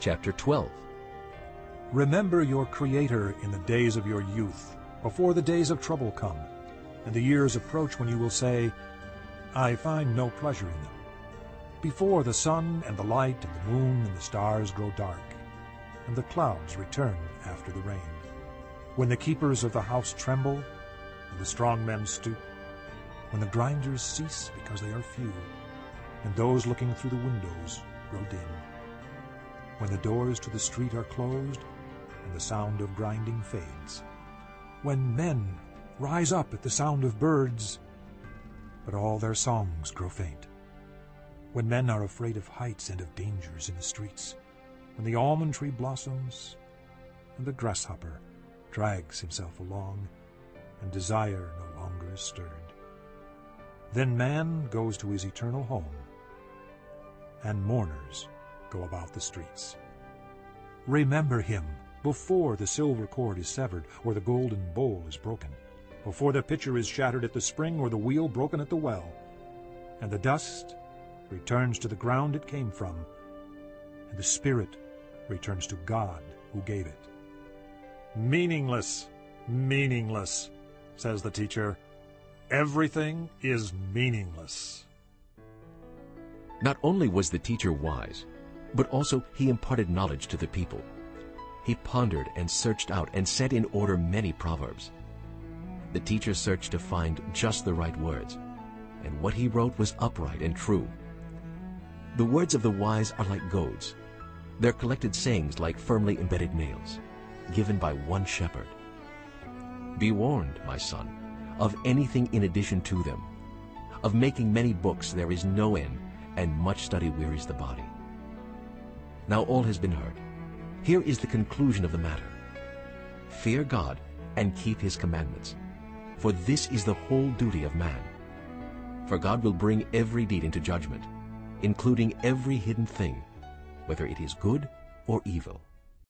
chapter 12. Remember your Creator in the days of your youth, before the days of trouble come, and the years approach when you will say, I find no pleasure in them. Before the sun and the light and the moon and the stars grow dark, and the clouds return after the rain. When the keepers of the house tremble, and the strong men stoop, when the grinders cease because they are few, and those looking through the windows grow dim. When the doors to the street are closed, and the sound of grinding fades. When men rise up at the sound of birds, but all their songs grow faint. When men are afraid of heights and of dangers in the streets. When the almond tree blossoms, and the grasshopper drags himself along, and desire no longer is stirred. Then man goes to his eternal home, and mourners go about the streets. Remember him before the silver cord is severed, or the golden bowl is broken, before the pitcher is shattered at the spring, or the wheel broken at the well, and the dust returns to the ground it came from, and the spirit returns to God who gave it. Meaningless, meaningless, says the teacher. Everything is meaningless. Not only was the teacher wise, but also he imparted knowledge to the people. He pondered and searched out and set in order many proverbs. The teacher searched to find just the right words, and what he wrote was upright and true. The words of the wise are like goads, their collected sayings like firmly embedded nails, given by one shepherd. Be warned, my son, of anything in addition to them. Of making many books there is no end, and much study wearies the body. Now all has been heard. Here is the conclusion of the matter. Fear God and keep his commandments, for this is the whole duty of man. For God will bring every deed into judgment, including every hidden thing, whether it is good or evil.